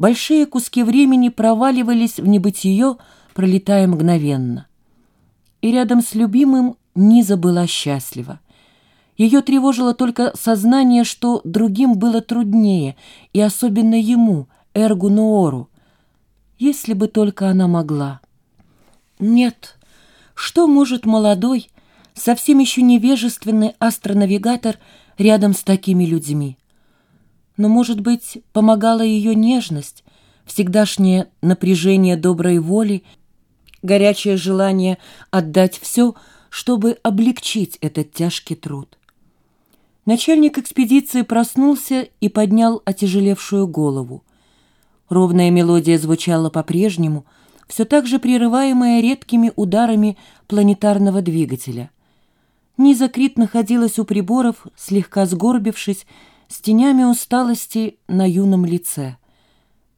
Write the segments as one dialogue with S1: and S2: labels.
S1: большие куски времени проваливались в небытие, пролетая мгновенно. И рядом с любимым Низа была счастлива. Ее тревожило только сознание, что другим было труднее, и особенно ему, Эргу Ноору, если бы только она могла. Нет, что может молодой, совсем еще невежественный астронавигатор рядом с такими людьми? Но, может быть, помогала ее нежность, всегдашнее напряжение доброй воли, горячее желание отдать все, чтобы облегчить этот тяжкий труд. Начальник экспедиции проснулся и поднял отяжелевшую голову. Ровная мелодия звучала по-прежнему, все так же прерываемая редкими ударами планетарного двигателя. Низа Крит находилась у приборов, слегка сгорбившись, с тенями усталости на юном лице.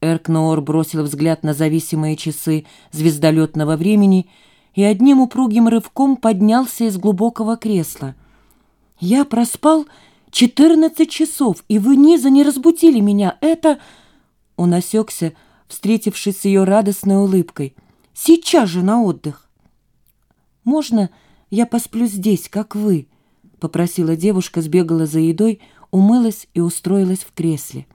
S1: Эркноор бросил взгляд на зависимые часы звездолетного времени и одним упругим рывком поднялся из глубокого кресла. «Я проспал четырнадцать часов, и вы, Низа, не разбудили меня. Это...» Он осекся, встретившись с ее радостной улыбкой. «Сейчас же на отдых!» «Можно я посплю здесь, как вы?» — попросила девушка, сбегала за едой, умылась и устроилась в кресле.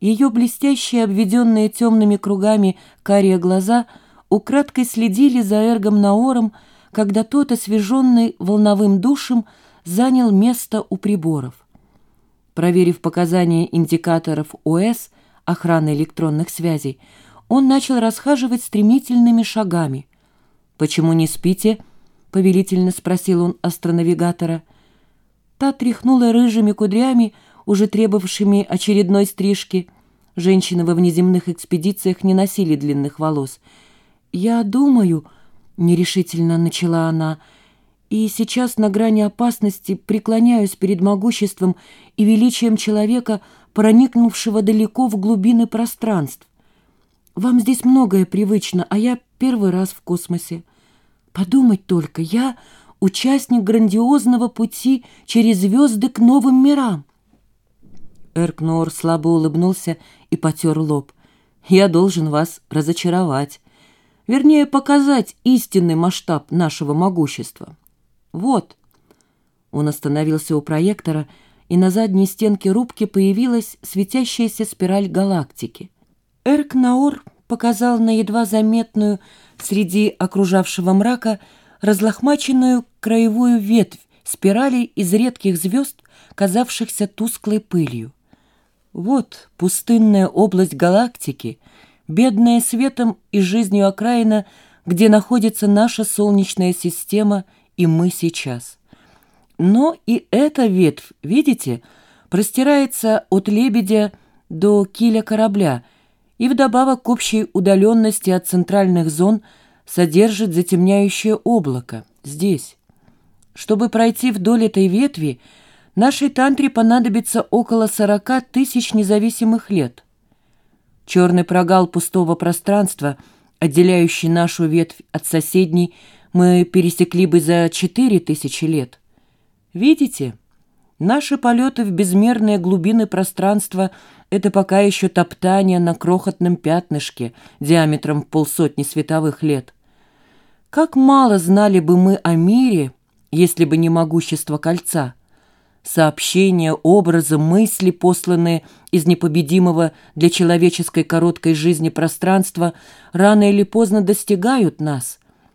S1: Ее блестящие, обведенные темными кругами карие глаза украдкой следили за Эргом Наором, когда тот, освеженный волновым душем, занял место у приборов. Проверив показания индикаторов ОС, охраны электронных связей, он начал расхаживать стремительными шагами. «Почему не спите?» — повелительно спросил он астронавигатора. Та тряхнула рыжими кудрями, уже требовавшими очередной стрижки. Женщины во внеземных экспедициях не носили длинных волос. «Я думаю...» — нерешительно начала она — и сейчас на грани опасности преклоняюсь перед могуществом и величием человека, проникнувшего далеко в глубины пространств. Вам здесь многое привычно, а я первый раз в космосе. Подумать только, я участник грандиозного пути через звезды к новым мирам. Эркнор слабо улыбнулся и потер лоб. «Я должен вас разочаровать. Вернее, показать истинный масштаб нашего могущества. Вот». Он остановился у проектора, и на задней стенке рубки появилась светящаяся спираль галактики. Эркнаур показал на едва заметную среди окружавшего мрака разлохмаченную краевую ветвь спирали из редких звезд, казавшихся тусклой пылью. Вот пустынная область галактики, бедная светом и жизнью окраина, где находится наша Солнечная система и мы сейчас. Но и эта ветвь, видите, простирается от лебедя до киля корабля и вдобавок к общей удаленности от центральных зон содержит затемняющее облако здесь. Чтобы пройти вдоль этой ветви, нашей тантре понадобится около 40 тысяч независимых лет. Черный прогал пустого пространства, отделяющий нашу ветвь от соседней, мы пересекли бы за четыре тысячи лет. Видите, наши полеты в безмерные глубины пространства — это пока еще топтание на крохотном пятнышке диаметром полсотни световых лет. Как мало знали бы мы о мире, если бы не могущество кольца. Сообщения, образы, мысли, посланные из непобедимого для человеческой короткой жизни пространства, рано или поздно достигают нас —